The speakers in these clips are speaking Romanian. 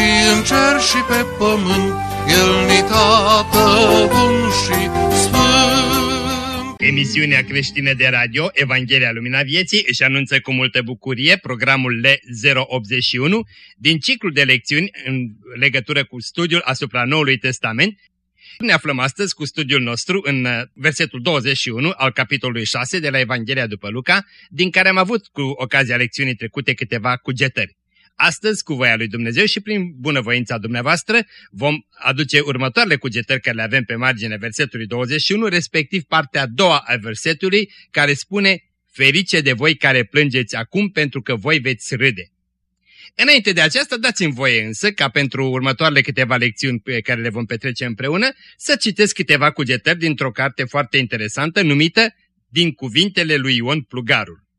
și în cer și pe pământ, El ni tată bun și sfânt. Emisiunea creștină de radio Evanghelia Lumina Vieții își anunță cu multă bucurie programul L081 din ciclul de lecțiuni în legătură cu studiul asupra Noului Testament. Ne aflăm astăzi cu studiul nostru în uh, versetul 21 al capitolului 6 de la Evanghelia după Luca, din care am avut cu ocazia lecțiunii trecute câteva cugetări. Astăzi, cu voia lui Dumnezeu și prin bunăvoința dumneavoastră, vom aduce următoarele cugetări care le avem pe marginea versetului 21, respectiv partea a doua a versetului, care spune Ferice de voi care plângeți acum, pentru că voi veți râde. Înainte de aceasta, dați-mi voie însă, ca pentru următoarele câteva lecțiuni pe care le vom petrece împreună, să citesc câteva cugetări dintr-o carte foarte interesantă numită Din cuvintele lui Ion Plugarul.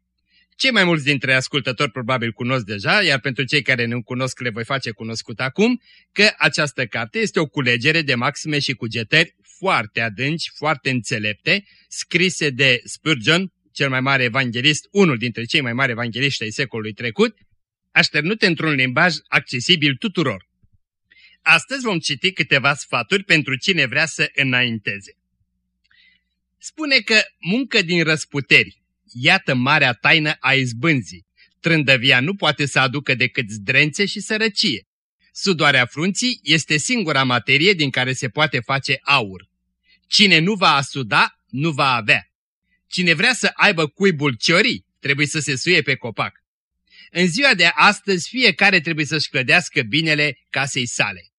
Cei mai mulți dintre ascultători probabil cunosc deja, iar pentru cei care nu cunosc le voi face cunoscut acum, că această carte este o culegere de maxime și cugetări foarte adânci, foarte înțelepte, scrise de Spurgeon, cel mai mare evanghelist, unul dintre cei mai mari evangeliști ai secolului trecut, așternute într-un limbaj accesibil tuturor. Astăzi vom citi câteva sfaturi pentru cine vrea să înainteze. Spune că muncă din răsputeri, iată marea taină a izbânzii. Trândăvia nu poate să aducă decât zdrențe și sărăcie. Sudoarea frunții este singura materie din care se poate face aur. Cine nu va asuda, nu va avea. Cine vrea să aibă cuibul ciorii, trebuie să se suie pe copac. În ziua de astăzi fiecare trebuie să-și clădească binele casei sale.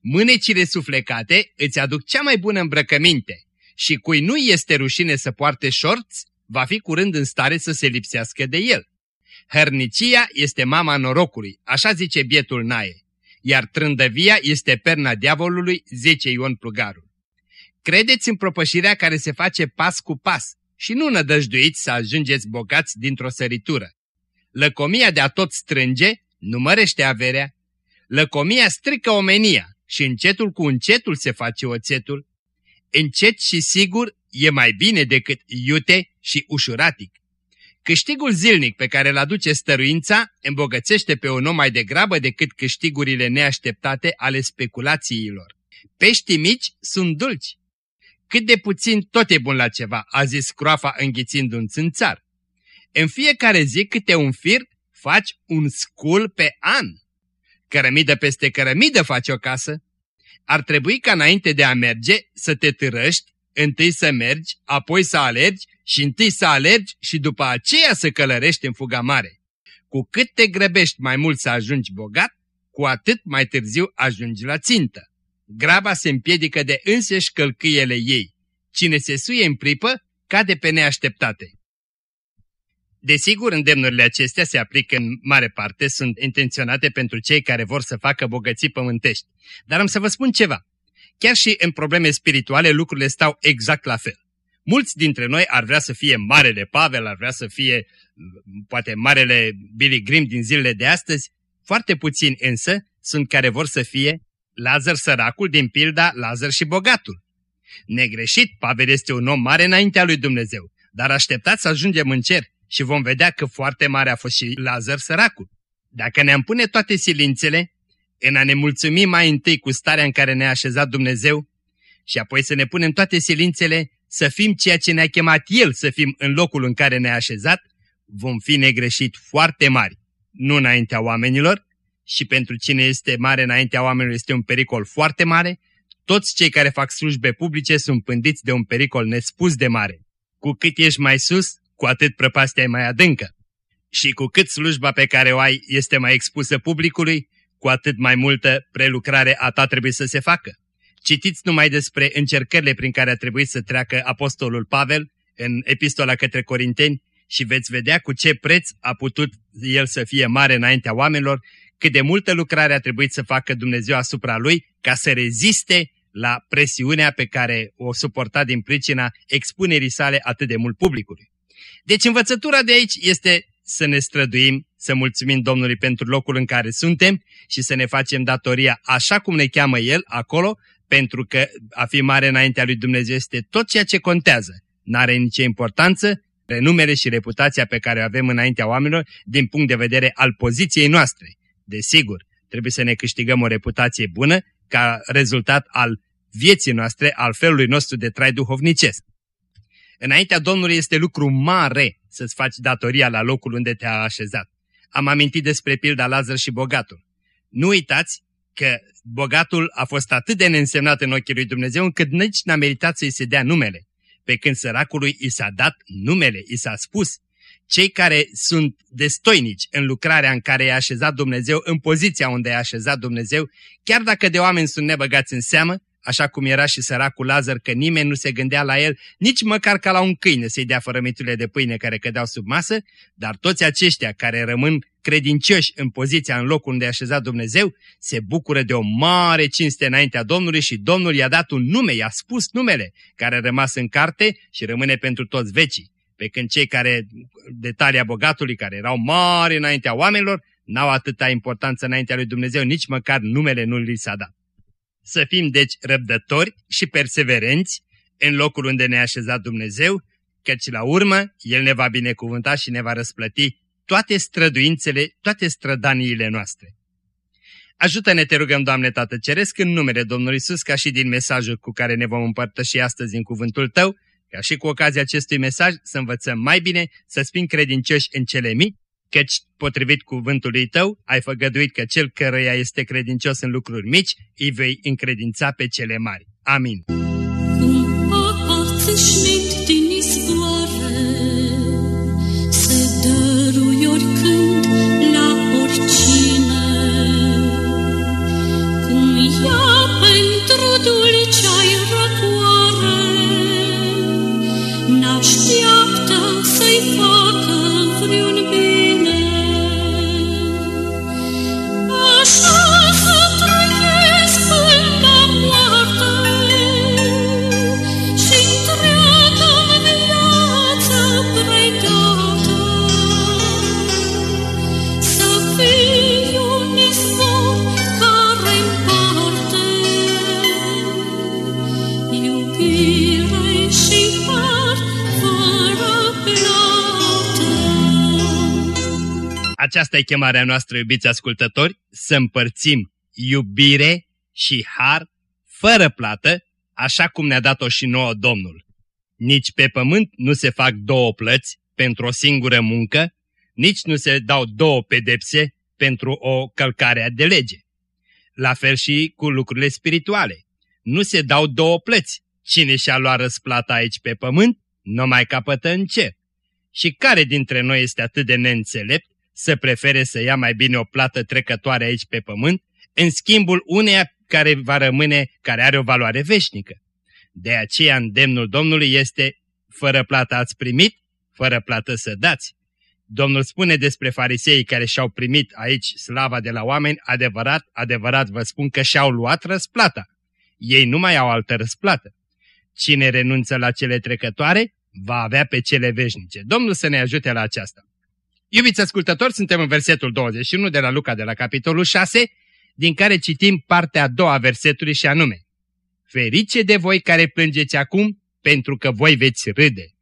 Mânecile suflecate îți aduc cea mai bună îmbrăcăminte și cui nu este rușine să poarte șorți, va fi curând în stare să se lipsească de el. Hărnicia este mama norocului, așa zice bietul Nae, iar trândăvia este perna diavolului, zice Ion Plugarul. Credeți în propășirea care se face pas cu pas și nu nădăjduiți să ajungeți bogați dintr-o săritură. Lăcomia de a tot strânge nu mărește averea. Lăcomia strică omenia și încetul cu încetul se face oțetul. Încet și sigur e mai bine decât iute și ușuratic. Câștigul zilnic pe care îl aduce stăruința îmbogățește pe un om mai degrabă decât câștigurile neașteptate ale speculațiilor. Peștii mici sunt dulci. Cât de puțin tot e bun la ceva, a zis croafa înghițind un țânțar. În fiecare zi câte un fir faci un scul pe an. Cărămidă peste cărămidă faci o casă. Ar trebui ca înainte de a merge să te târăști, întâi să mergi, apoi să alergi și întâi să alergi și după aceea să călărești în fuga mare. Cu cât te grăbești mai mult să ajungi bogat, cu atât mai târziu ajungi la țintă. Graba se împiedică de înseși călcâiele ei. Cine se suie în pripă, cade pe neașteptate. Desigur, îndemnurile acestea se aplică în mare parte, sunt intenționate pentru cei care vor să facă bogății pământești. Dar am să vă spun ceva. Chiar și în probleme spirituale lucrurile stau exact la fel. Mulți dintre noi ar vrea să fie Marele Pavel, ar vrea să fie poate Marele Billy Grimm din zilele de astăzi, foarte puțini însă sunt care vor să fie Lazar săracul din pilda Lazar și bogatul. Negreșit, Pavel este un om mare înaintea lui Dumnezeu, dar așteptați să ajungem în cer și vom vedea că foarte mare a fost și Lazar săracul. Dacă ne-am pune toate silințele în a ne mulțumi mai întâi cu starea în care ne-a așezat Dumnezeu și apoi să ne punem toate silințele să fim ceea ce ne-a chemat El să fim în locul în care ne-a așezat, vom fi negreșit foarte mari, nu înaintea oamenilor, și pentru cine este mare înaintea oamenilor este un pericol foarte mare, toți cei care fac slujbe publice sunt pândiți de un pericol nespus de mare. Cu cât ești mai sus, cu atât prăpastia e mai adâncă. Și cu cât slujba pe care o ai este mai expusă publicului, cu atât mai multă prelucrare a ta trebuie să se facă. Citiți numai despre încercările prin care a trebuit să treacă apostolul Pavel în epistola către Corinteni și veți vedea cu ce preț a putut el să fie mare înaintea oamenilor, cât de multă lucrare a trebuit să facă Dumnezeu asupra lui ca să reziste la presiunea pe care o suporta din pricina expunerii sale atât de mult publicului. Deci învățătura de aici este să ne străduim, să mulțumim Domnului pentru locul în care suntem și să ne facem datoria așa cum ne cheamă El acolo, pentru că a fi mare înaintea lui Dumnezeu este tot ceea ce contează. N-are nicio importanță renumele și reputația pe care o avem înaintea oamenilor din punct de vedere al poziției noastre. Desigur, trebuie să ne câștigăm o reputație bună ca rezultat al vieții noastre, al felului nostru de trai duhovnicesc. Înaintea Domnului este lucru mare să-ți faci datoria la locul unde te-a așezat. Am amintit despre pilda Lazar și bogatul. Nu uitați că bogatul a fost atât de neînsemnat în ochii lui Dumnezeu încât nici n-a meritat să-i se dea numele, pe când săracului i s-a dat numele, i s-a spus. Cei care sunt destoinici în lucrarea în care i-a așezat Dumnezeu, în poziția unde i-a așezat Dumnezeu, chiar dacă de oameni sunt nebăgați în seamă, așa cum era și săracul Lazar, că nimeni nu se gândea la el, nici măcar ca la un câine să-i dea fărămiturile de pâine care cădeau sub masă, dar toți aceștia care rămân credincioși în poziția, în locul unde a așezat Dumnezeu, se bucură de o mare cinste înaintea Domnului și Domnul i-a dat un nume, i-a spus numele, care a rămas în carte și rămâne pentru toți vecii. Pe când cei care, de talia bogatului, care erau mari înaintea oamenilor, n-au atâta importanță înaintea lui Dumnezeu, nici măcar numele nu li s-a dat. Să fim deci răbdători și perseverenți în locul unde ne-a așezat Dumnezeu, căci la urmă El ne va binecuvânta și ne va răsplăti toate străduințele, toate strădaniile noastre. Ajută-ne, te rugăm, Doamne Tată Ceresc, în numele Domnului Isus, ca și din mesajul cu care ne vom împărtăși astăzi în cuvântul Tău, ca și cu ocazia acestui mesaj să învățăm mai bine să fim credincioși în cele mici căci, potrivit cuvântului tău, ai făgăduit că cel căruia este credincios în lucruri mici, îi vei încredința pe cele mari. Amin. Aceasta e chemarea noastră, iubiți ascultători, să împărțim iubire și har fără plată, așa cum ne-a dat-o și nouă Domnul. Nici pe pământ nu se fac două plăți pentru o singură muncă, nici nu se dau două pedepse pentru o călcare de lege. La fel și cu lucrurile spirituale. Nu se dau două plăți. Cine și-a luat răsplata aici pe pământ, nu mai capătă în cer. Și care dintre noi este atât de neînțelept să prefere să ia mai bine o plată trecătoare aici pe pământ, în schimbul uneia care va rămâne, care are o valoare veșnică. De aceea îndemnul Domnului este, fără plată ați primit, fără plată să dați. Domnul spune despre fariseii care și-au primit aici slava de la oameni, adevărat, adevărat vă spun că și-au luat răsplata. Ei nu mai au altă răsplată. Cine renunță la cele trecătoare, va avea pe cele veșnice. Domnul să ne ajute la aceasta. Iubiți ascultători, suntem în versetul 21 de la Luca de la capitolul 6, din care citim partea a doua a versetului și anume Ferice de voi care plângeți acum, pentru că voi veți râde.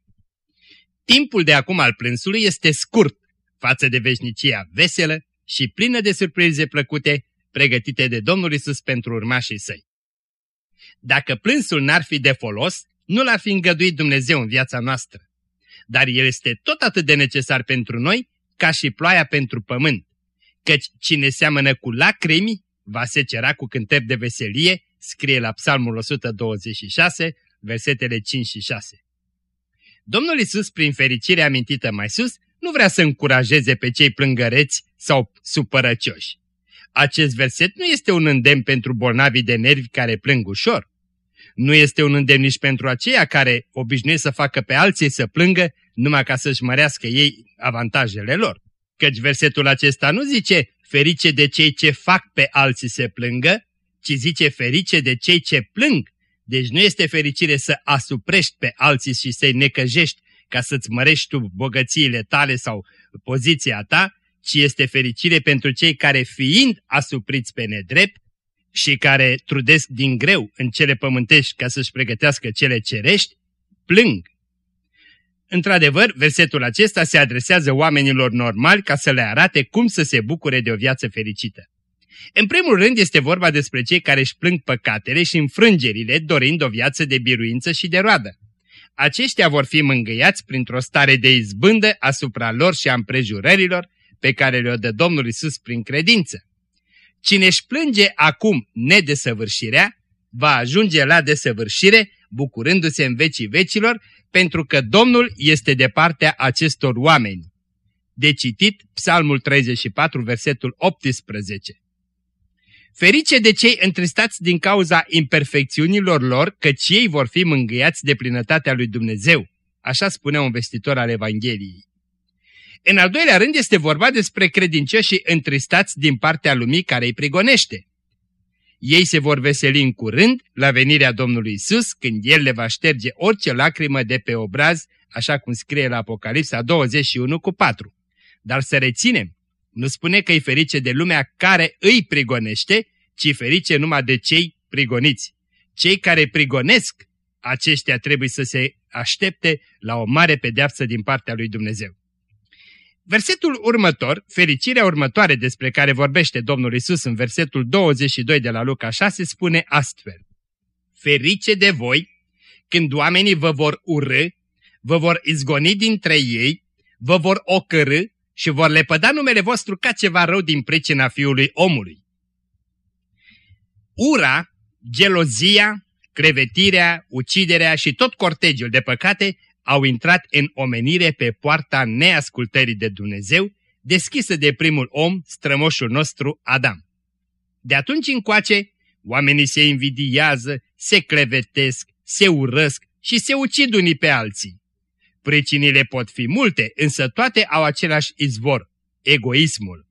Timpul de acum al plânsului este scurt față de veșnicia veselă și plină de surprize plăcute pregătite de Domnul Isus pentru urmașii săi. Dacă plânsul n-ar fi de folos, nu l-ar fi îngăduit Dumnezeu în viața noastră. Dar el este tot atât de necesar pentru noi ca și ploaia pentru pământ, căci cine seamănă cu lacrimi va secera cu cântări de veselie, scrie la Psalmul 126, versetele 5 și 6. Domnul Isus, prin fericire amintită mai sus, nu vrea să încurajeze pe cei plângăreți sau supărăcioși. Acest verset nu este un îndemn pentru bolnavii de nervi care plâng ușor. Nu este un îndemn nici pentru aceia care obișnuiesc să facă pe alții să plângă numai ca să-și mărească ei avantajele lor. Căci versetul acesta nu zice, ferice de cei ce fac pe alții se plângă, ci zice ferice de cei ce plâng. Deci nu este fericire să asuprești pe alții și să-i necăjești ca să-ți mărești tu bogățiile tale sau poziția ta, ci este fericire pentru cei care fiind asupriți pe nedrept și care trudesc din greu în cele pământești ca să-și pregătească cele cerești, plâng. Într-adevăr, versetul acesta se adresează oamenilor normali ca să le arate cum să se bucure de o viață fericită. În primul rând este vorba despre cei care își plâng păcatele și înfrângerile dorind o viață de biruință și de roadă. Aceștia vor fi mângâiați printr-o stare de izbândă asupra lor și a împrejurărilor pe care le-o dă Domnul Isus prin credință. Cine își plânge acum nedesăvârșirea, va ajunge la desăvârșire, bucurându-se în vecii vecilor, pentru că Domnul este de partea acestor oameni. De citit Psalmul 34, versetul 18. Ferice de cei întristați din cauza imperfecțiunilor lor, căci ei vor fi mângâiați de plinătatea lui Dumnezeu, așa spune un vestitor al Evangheliei. În al doilea rând este vorba despre credincioșii întristați din partea lumii care îi prigonește. Ei se vor veseli în curând la venirea Domnului Isus, când El le va șterge orice lacrimă de pe obraz, așa cum scrie la Apocalipsa 21 cu 4. Dar să reținem, nu spune că e ferice de lumea care îi prigonește, ci ferice numai de cei prigoniți. Cei care prigonesc, aceștia trebuie să se aștepte la o mare pedeapsă din partea lui Dumnezeu. Versetul următor, fericirea următoare despre care vorbește Domnul Isus în versetul 22 de la Luca 6, spune astfel. Ferice de voi când oamenii vă vor urâ, vă vor izgoni dintre ei, vă vor ocărâ și vor lepăda numele vostru ca ceva rău din pricina Fiului omului. Ura, gelozia, crevetirea, uciderea și tot cortegiul de păcate au intrat în omenire pe poarta neascultării de Dumnezeu, deschisă de primul om, strămoșul nostru Adam. De atunci încoace, oamenii se invidiază, se clevetesc, se urăsc și se ucid unii pe alții. Pricinile pot fi multe, însă toate au același izvor, egoismul.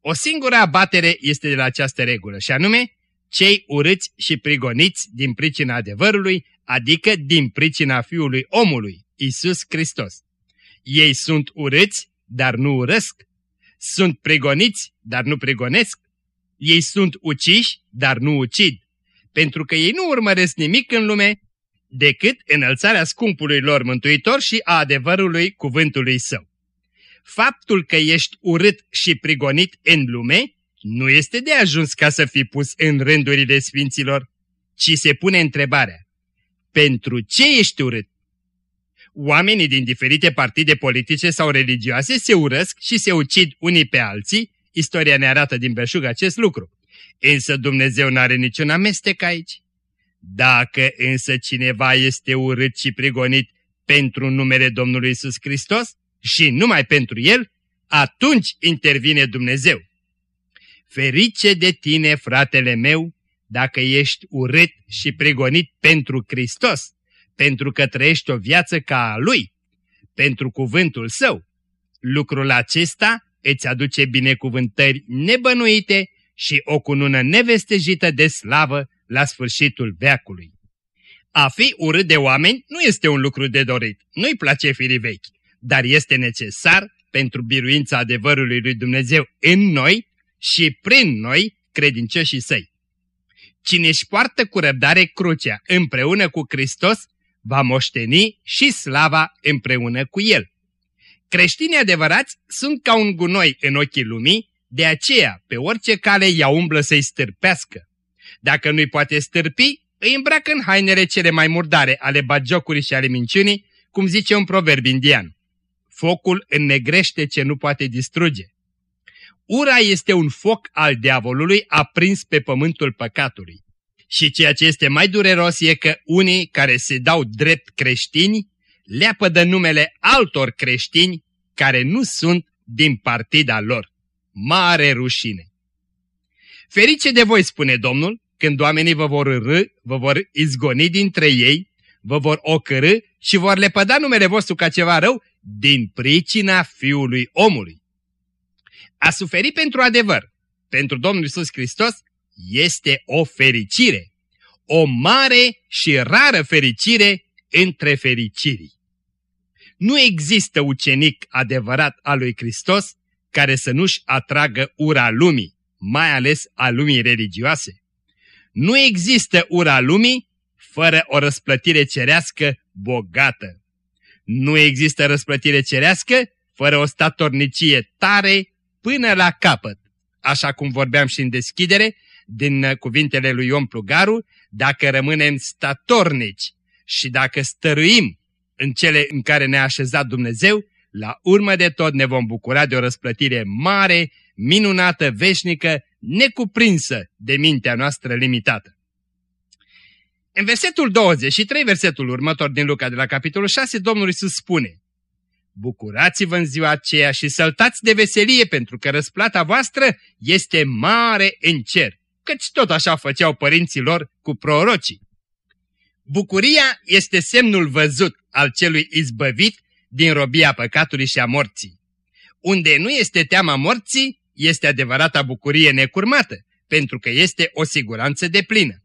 O singură abatere este de la această regulă, și anume, cei urâți și prigoniți din pricina adevărului adică din pricina Fiului omului, Isus Hristos. Ei sunt urâți, dar nu urăsc. Sunt pregoniți, dar nu pregonesc. Ei sunt uciși, dar nu ucid. Pentru că ei nu urmăresc nimic în lume decât înălțarea scumpului lor mântuitor și a adevărului cuvântului său. Faptul că ești urât și prigonit în lume nu este de ajuns ca să fii pus în rândurile sfinților, ci se pune întrebarea, pentru ce ești urât? Oamenii din diferite partide politice sau religioase se urăsc și se ucid unii pe alții, istoria ne arată din belșug acest lucru. Însă Dumnezeu n-are niciun amestec aici. Dacă însă cineva este urât și prigonit pentru numele Domnului Isus Hristos și numai pentru El, atunci intervine Dumnezeu. Ferice de tine, fratele meu, dacă ești urât și prigonit pentru Hristos, pentru că trăiești o viață ca a Lui, pentru cuvântul Său. Lucrul acesta îți aduce binecuvântări nebănuite și o cunună nevestejită de slavă la sfârșitul veacului. A fi urât de oameni nu este un lucru de dorit, nu-i place firii vechi, dar este necesar pentru biruința adevărului lui Dumnezeu în noi și prin noi, credincioșii săi. Cine își poartă cu răbdare crucea împreună cu Hristos, va moșteni și slava împreună cu El. Creștinii adevărați sunt ca un gunoi în ochii lumii, de aceea pe orice cale ea umblă să-i stârpească. Dacă nu-i poate stârpi, îi îmbracă în hainele cele mai murdare ale bagiocurii și ale minciunii, cum zice un proverb indian. Focul înnegrește ce nu poate distruge. Ura este un foc al diavolului aprins pe pământul păcatului. Și ceea ce este mai dureros e că unii care se dau drept creștini leapă de numele altor creștini care nu sunt din partida lor. Mare rușine! Ferice de voi, spune Domnul, când oamenii vă vor râ, vă vor izgoni dintre ei, vă vor ocărâ și vor lepăda numele vostru ca ceva rău din pricina Fiului omului. A suferi pentru adevăr, pentru Domnul Isus Hristos, este o fericire, o mare și rară fericire între fericirii. Nu există ucenic adevărat al lui Hristos care să nu-și atragă ura lumii, mai ales a lumii religioase. Nu există ura lumii fără o răsplătire cerească bogată. Nu există răsplătire cerească fără o statornicie tare până la capăt. Așa cum vorbeam și în deschidere, din cuvintele lui Ion Plugaru, dacă rămânem statornici și dacă stăruim în cele în care ne-a așezat Dumnezeu, la urmă de tot ne vom bucura de o răsplătire mare, minunată, veșnică, necuprinsă de mintea noastră limitată. În versetul 23, versetul următor din Luca de la capitolul 6, Domnul Iisus spune Bucurați-vă în ziua aceea și săltați de veselie pentru că răsplata voastră este mare în cer, căci tot așa făceau părinții lor cu prorocii. Bucuria este semnul văzut al celui izbăvit din robia păcatului și a morții. Unde nu este teama morții, este adevărata bucurie necurmată, pentru că este o siguranță de plină.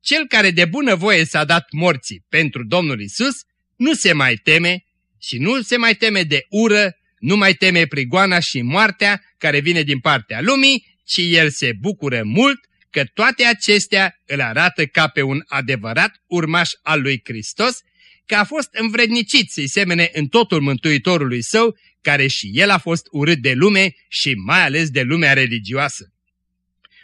Cel care de bună voie s-a dat morții pentru Domnul Isus, nu se mai teme și nu se mai teme de ură, nu mai teme prigoana și moartea care vine din partea lumii, ci el se bucură mult că toate acestea îl arată ca pe un adevărat urmaș al lui Hristos, că a fost învrednicit să-i semene în totul Mântuitorului său, care și el a fost urât de lume și mai ales de lumea religioasă.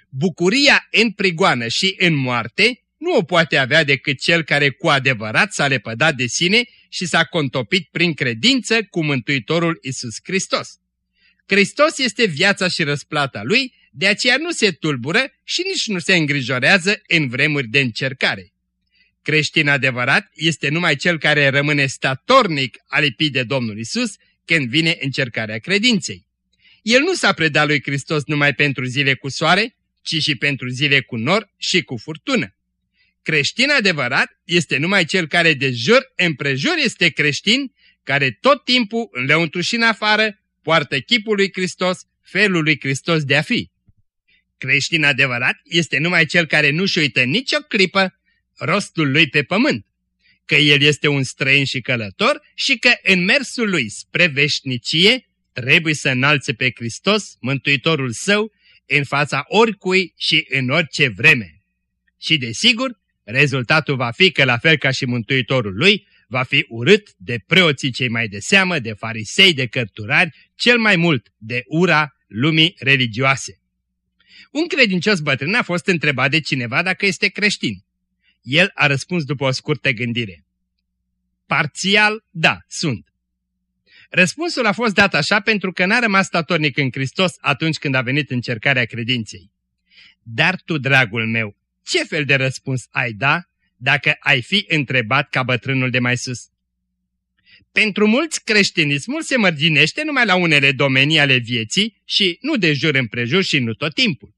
Bucuria în prigoană și în moarte nu o poate avea decât cel care cu adevărat s-a lepădat de sine și s-a contopit prin credință cu Mântuitorul Isus Hristos. Hristos este viața și răsplata lui, de aceea nu se tulbură și nici nu se îngrijorează în vremuri de încercare. Creștin adevărat este numai cel care rămâne statornic alipit de Domnul Isus când vine încercarea credinței. El nu s-a predat lui Hristos numai pentru zile cu soare, ci și pentru zile cu nor și cu furtună. Creștin adevărat este numai cel care de jur împrejur este creștin, care tot timpul, în lăuntru și în afară, poartă chipul lui Hristos, felul lui Hristos de a fi. Creștin adevărat este numai cel care nu-și uită nicio clipă rostul lui pe pământ, că el este un străin și călător și că în mersul lui spre veșnicie trebuie să înalțe pe Hristos, Mântuitorul său, în fața oricui și în orice vreme. Și desigur, rezultatul va fi că, la fel ca și Mântuitorul lui, va fi urât de preoții cei mai de seamă, de farisei, de cărturari, cel mai mult de ura lumii religioase. Un credincios bătrân a fost întrebat de cineva dacă este creștin. El a răspuns după o scurtă gândire. Parțial, da, sunt. Răspunsul a fost dat așa pentru că n-a rămas statornic în Hristos atunci când a venit încercarea credinței. Dar tu, dragul meu, ce fel de răspuns ai da dacă ai fi întrebat ca bătrânul de mai sus? Pentru mulți, creștinismul se mărginește numai la unele domenii ale vieții și nu de jur împrejur și nu tot timpul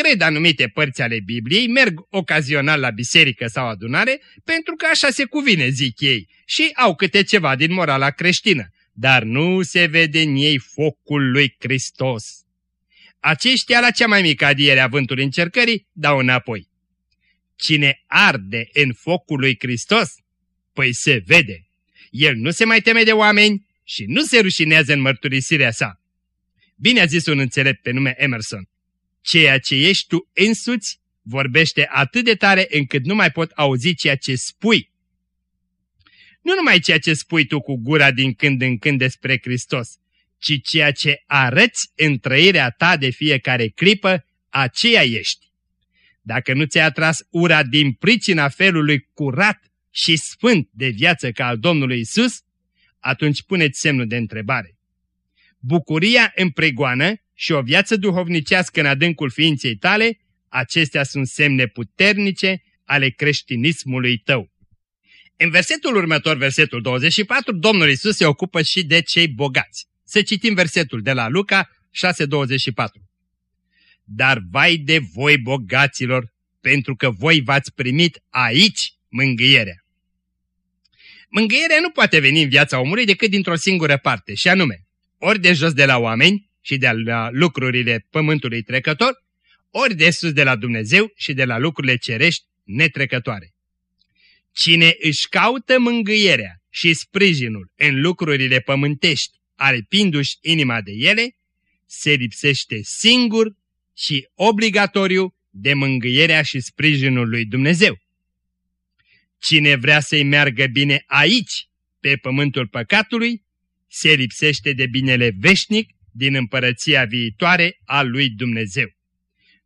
cred anumite părți ale Bibliei, merg ocazional la biserică sau adunare, pentru că așa se cuvine, zic ei, și au câte ceva din morala creștină, dar nu se vede în ei focul lui Hristos. Aceștia, la cea mai mică adiere a vântului încercării, dau înapoi. Cine arde în focul lui Hristos, păi se vede. El nu se mai teme de oameni și nu se rușinează în mărturisirea sa. Bine a zis un înțelept pe nume Emerson ceea ce ești tu însuți vorbește atât de tare încât nu mai pot auzi ceea ce spui. Nu numai ceea ce spui tu cu gura din când în când despre Hristos, ci ceea ce arăți în trăirea ta de fiecare clipă, aceea ești. Dacă nu ți-ai atras ura din pricina felului curat și sfânt de viață ca al Domnului Isus, atunci puneți semnul de întrebare. Bucuria împregoană și o viață duhovnicească în adâncul ființei tale, acestea sunt semne puternice ale creștinismului tău. În versetul următor, versetul 24, Domnul Isus se ocupă și de cei bogați. Să citim versetul de la Luca 6:24. Dar vai de voi bogaților, pentru că voi v-ați primit aici mângâierea. Mângâierea nu poate veni în viața omului decât dintr-o singură parte, și anume, ori de jos de la oameni, și de la lucrurile pământului trecător, ori de sus de la Dumnezeu și de la lucrurile cerești netrecătoare. Cine își caută mângâierea și sprijinul în lucrurile pământești, aripindu-și inima de ele, se lipsește singur și obligatoriu de mângâierea și sprijinul lui Dumnezeu. Cine vrea să-i meargă bine aici, pe pământul păcatului, se lipsește de binele veșnic din împărăția viitoare a lui Dumnezeu.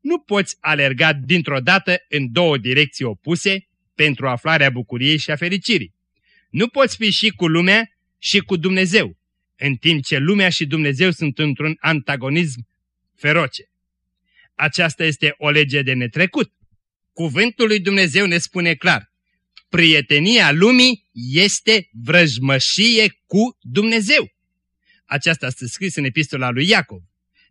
Nu poți alerga dintr-o dată în două direcții opuse pentru aflarea bucuriei și a fericirii. Nu poți fi și cu lumea și cu Dumnezeu, în timp ce lumea și Dumnezeu sunt într-un antagonism feroce. Aceasta este o lege de netrecut. Cuvântul lui Dumnezeu ne spune clar, prietenia lumii este vrăjmășie cu Dumnezeu. Aceasta este scris în epistola lui Iacov.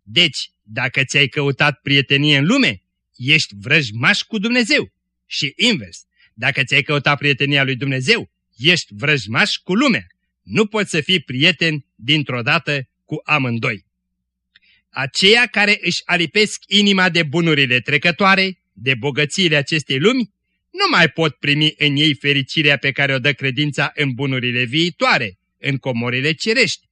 Deci, dacă ți-ai căutat prietenie în lume, ești vrăjmaș cu Dumnezeu. Și invers, dacă ți-ai căutat prietenia lui Dumnezeu, ești vrăjmaș cu lumea. Nu poți să fii prieten dintr-o dată cu amândoi. Aceia care își alipesc inima de bunurile trecătoare, de bogățiile acestei lumi, nu mai pot primi în ei fericirea pe care o dă credința în bunurile viitoare, în comorile cerești.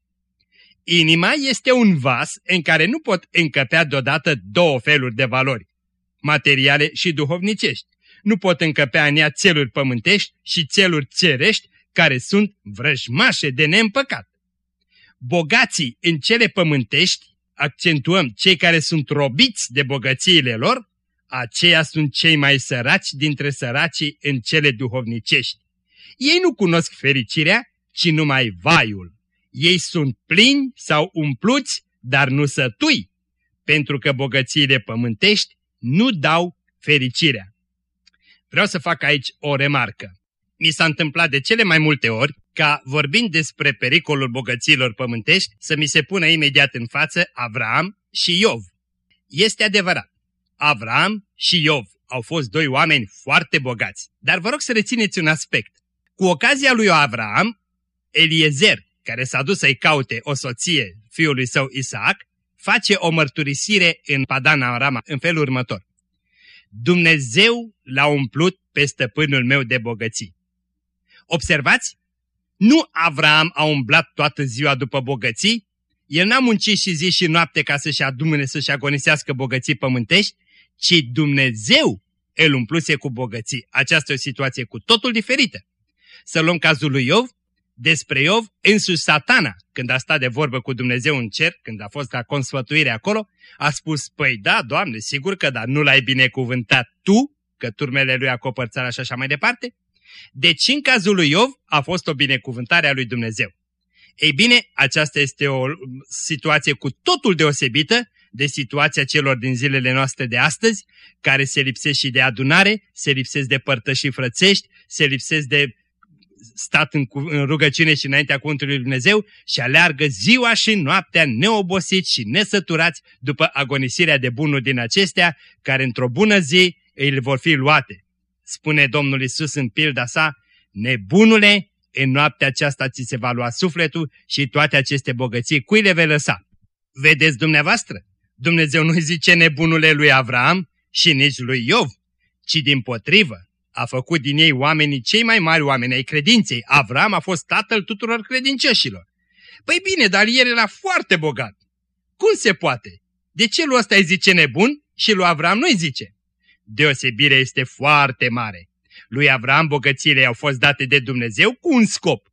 Inima este un vas în care nu pot încăpea deodată două feluri de valori, materiale și duhovnicești. Nu pot încăpea în ea țeluri pământești și țeluri cerești care sunt vrăjmașe de neîmpăcat. Bogații în cele pământești, accentuăm cei care sunt robiți de bogățiile lor, aceia sunt cei mai săraci dintre săracii în cele duhovnicești. Ei nu cunosc fericirea, ci numai vaiul. Ei sunt plini sau umpluți, dar nu sătui, pentru că bogățiile pământești nu dau fericirea. Vreau să fac aici o remarcă. Mi s-a întâmplat de cele mai multe ori ca, vorbind despre pericolul bogăților pământești, să mi se pună imediat în față Avram și Iov. Este adevărat, Avram și Iov au fost doi oameni foarte bogați, dar vă rog să rețineți un aspect. Cu ocazia lui Avram, Eliezer, care s-a dus să-i caute o soție fiului său Isaac, face o mărturisire în Padana Arama în felul următor. Dumnezeu l-a umplut pe stăpânul meu de bogății. Observați? Nu Avram a umblat toată ziua după bogății, el n-a muncit și zi și noapte ca să-și adumne, să-și agonisească bogății pământești, ci Dumnezeu îl umpluse cu bogății. Aceasta e o situație cu totul diferită. Să luăm cazul lui Iov, despre Iov, însuși satana, când a stat de vorbă cu Dumnezeu în cer, când a fost la consfătuire acolo, a spus, păi da, Doamne, sigur că da, nu l-ai binecuvântat Tu, că turmele lui acopăr țara și așa mai departe? Deci în cazul lui Iov a fost o binecuvântare a lui Dumnezeu. Ei bine, aceasta este o situație cu totul deosebită de situația celor din zilele noastre de astăzi, care se lipsesc și de adunare, se lipsesc de părtășii frățești, se lipsesc de stat în, în rugăciune și înaintea cuvântului Lui Dumnezeu și aleargă ziua și noaptea neobosiți și nesăturați după agonisirea de bunuri din acestea, care într-o bună zi îi vor fi luate. Spune Domnul Isus în pilda sa, nebunule, în noaptea aceasta ți se va lua sufletul și toate aceste bogății, cui le vei lăsa? Vedeți dumneavoastră? Dumnezeu nu zice nebunule lui Avram și nici lui Iov, ci din potrivă a făcut din ei oamenii cei mai mari oameni ai credinței. Avram a fost tatăl tuturor credincioșilor. Păi bine, dar el era foarte bogat. Cum se poate? De ce lui ăsta îi zice nebun și lui Avram nu îi zice? Deosebirea este foarte mare. Lui Avram bogățiile au fost date de Dumnezeu cu un scop.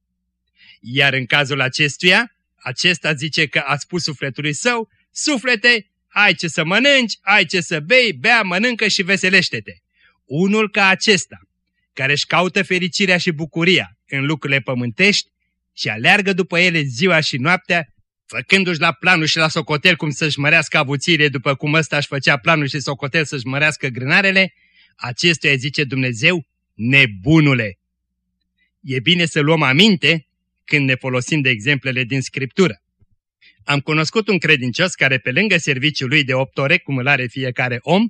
Iar în cazul acestuia, acesta zice că a spus sufletului său, suflete, ai ce să mănânci, ai ce să bei, bea, mănâncă și veselește-te. Unul ca acesta, care își caută fericirea și bucuria în lucrurile pământești și aleargă după ele ziua și noaptea, făcându-și la planul și la socotel cum să-și mărească avuțiile după cum ăsta își făcea planul și socotel să-și mărească grânarele, acestuia zice Dumnezeu, nebunule. E bine să luăm aminte când ne folosim de exemplele din Scriptură. Am cunoscut un credincios care pe lângă serviciul lui de 8 ore, cum îl are fiecare om,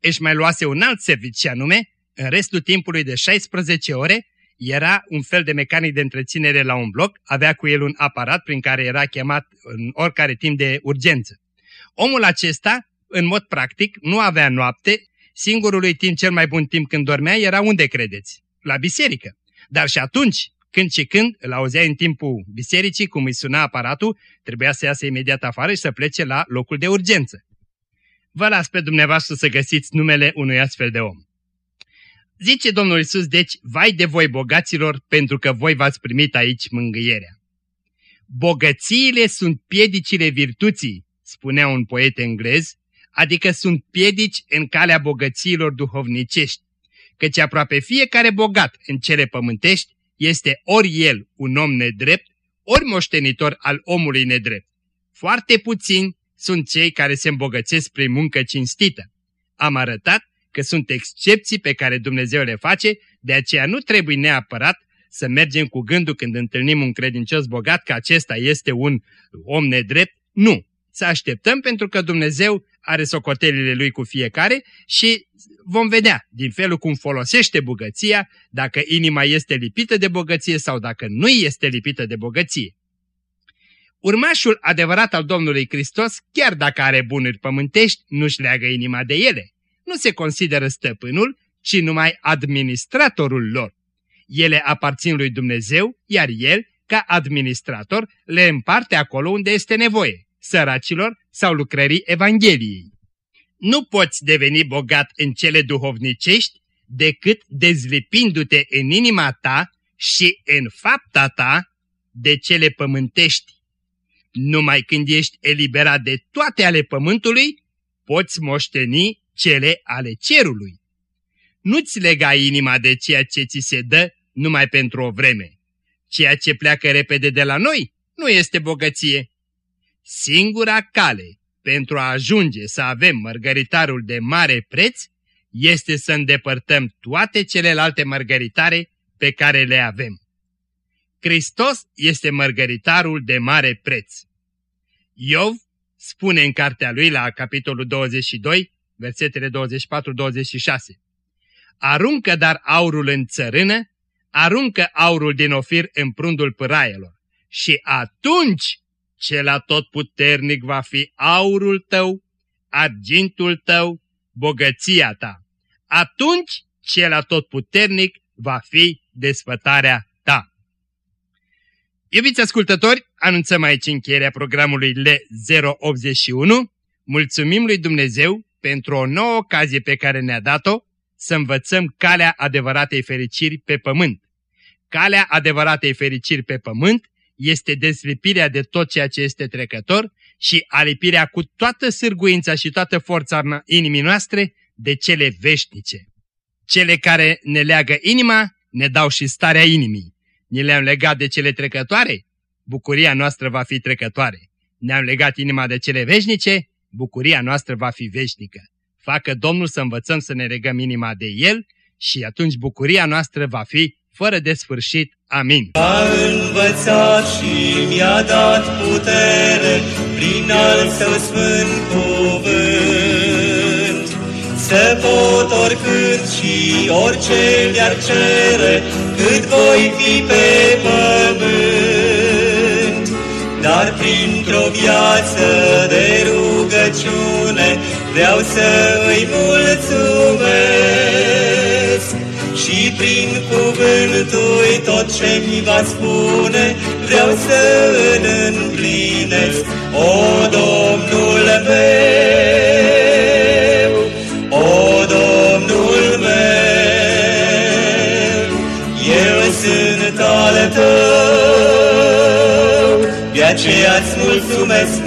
își mai luase un alt serviciu anume, în restul timpului de 16 ore, era un fel de mecanic de întreținere la un bloc, avea cu el un aparat prin care era chemat în oricare timp de urgență. Omul acesta, în mod practic, nu avea noapte, singurului timp cel mai bun timp când dormea era unde credeți? La biserică. Dar și atunci, când și când îl auzea în timpul bisericii, cum îi suna aparatul, trebuia să iasă imediat afară și să plece la locul de urgență. Vă las pe dumneavoastră să găsiți numele unui astfel de om. Zice Domnul Isus, deci, vai de voi bogaților, pentru că voi v-ați primit aici mângâierea. Bogățiile sunt piedicile virtuții, spunea un poet englez, adică sunt piedici în calea bogățiilor duhovnicești, căci aproape fiecare bogat în cele pământești este ori el un om nedrept, ori moștenitor al omului nedrept. Foarte puțini sunt cei care se îmbogățesc prin muncă cinstită. Am arătat că sunt excepții pe care Dumnezeu le face, de aceea nu trebuie neapărat să mergem cu gândul când întâlnim un credincios bogat că acesta este un om nedrept. Nu! Să așteptăm pentru că Dumnezeu are socotelile lui cu fiecare și vom vedea din felul cum folosește bogăția, dacă inima este lipită de bogăție sau dacă nu este lipită de bogăție. Urmașul adevărat al Domnului Hristos, chiar dacă are bunuri pământești, nu-și leagă inima de ele. Nu se consideră stăpânul, ci numai administratorul lor. Ele aparțin lui Dumnezeu, iar el, ca administrator, le împarte acolo unde este nevoie, săracilor sau lucrării Evangheliei. Nu poți deveni bogat în cele duhovnicești decât dezlipindu-te în inima ta și în fapta ta de cele pământești. Numai când ești eliberat de toate ale pământului, poți moșteni cele ale cerului. Nu-ți lega inima de ceea ce ți se dă numai pentru o vreme. Ceea ce pleacă repede de la noi nu este bogăție. Singura cale pentru a ajunge să avem mărgăritarul de mare preț este să îndepărtăm toate celelalte mărgăritare pe care le avem. Hristos este mărgăritarul de mare preț. Iov spune în cartea lui la capitolul 22, versetele 24-26, Aruncă dar aurul în țărână, aruncă aurul din ofir în prundul pâraielor și atunci cel atotputernic va fi aurul tău, argintul tău, bogăția ta. Atunci cel atotputernic va fi desfătarea ta. Iubiți ascultători, anunțăm aici încheierea programului L081. Mulțumim lui Dumnezeu pentru o nouă ocazie pe care ne-a dat-o să învățăm calea adevăratei fericiri pe pământ. Calea adevăratei fericiri pe pământ este deslipirea de tot ceea ce este trecător și alipirea cu toată sârguința și toată forța inimii noastre de cele veșnice. Cele care ne leagă inima ne dau și starea inimii. Ne le-am legat de cele trecătoare, bucuria noastră va fi trecătoare. Ne-am legat inima de cele veșnice, bucuria noastră va fi veșnică. Facă Domnul să învățăm să ne regăm inima de El și atunci bucuria noastră va fi fără de sfârșit. Amin. A învățat și mi-a dat putere prin al său sfânt cuvânt. Să pot oricând și orice mi-ar cere, cât voi fi pe pământ. Dar printr-o viață de rugăciune vreau să îi mulțumesc. Și prin cuvântul tot ce mi va spune, vreau să îl împlinesc, o Domnul meu, o Domnul meu, eu sunt al tău, de aceea-ți mulțumesc